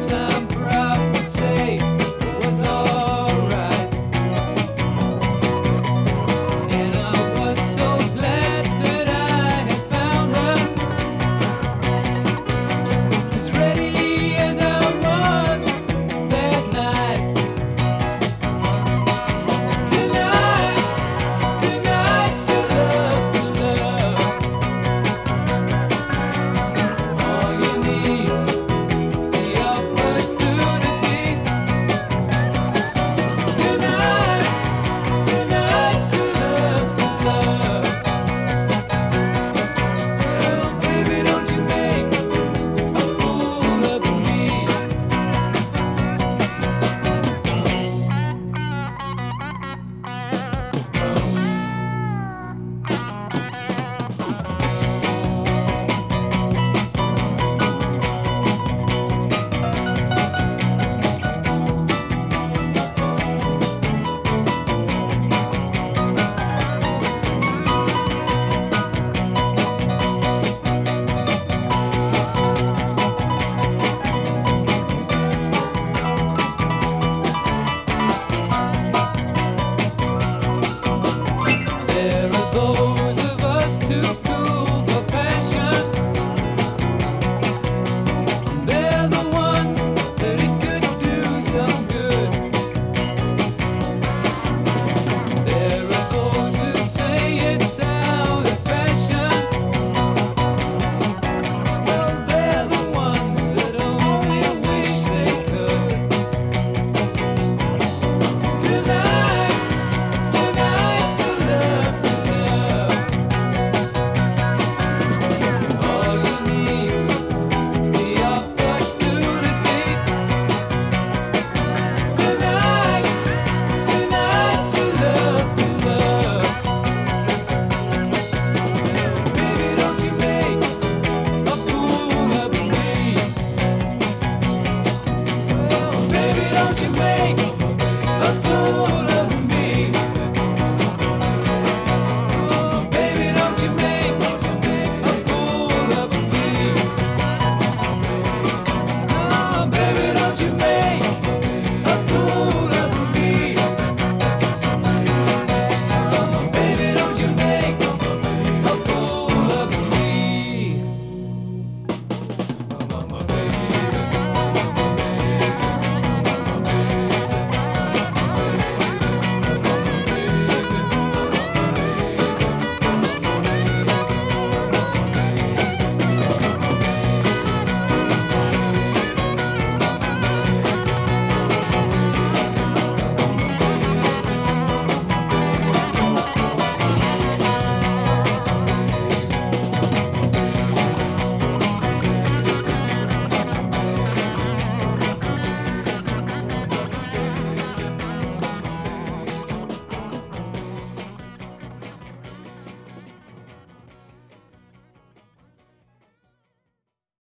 myself.